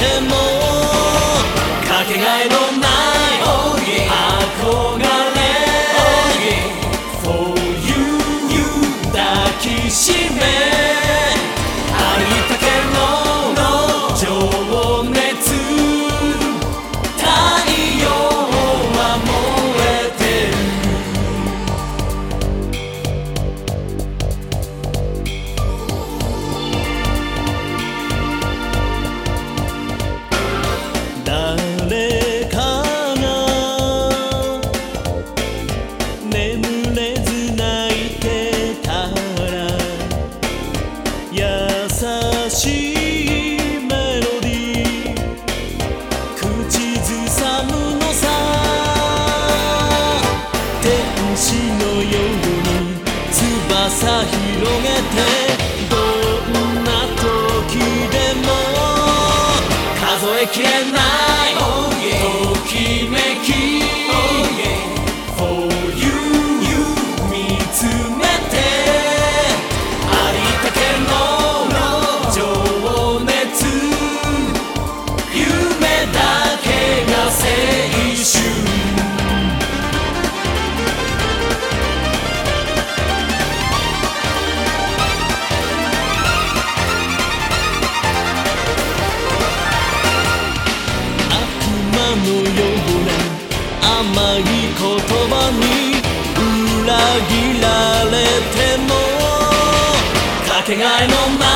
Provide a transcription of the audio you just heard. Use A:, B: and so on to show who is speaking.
A: てもかけがえのない憧れ For you, 抱きしめ。Amen. 甘い言葉に裏切られてもかけがえのない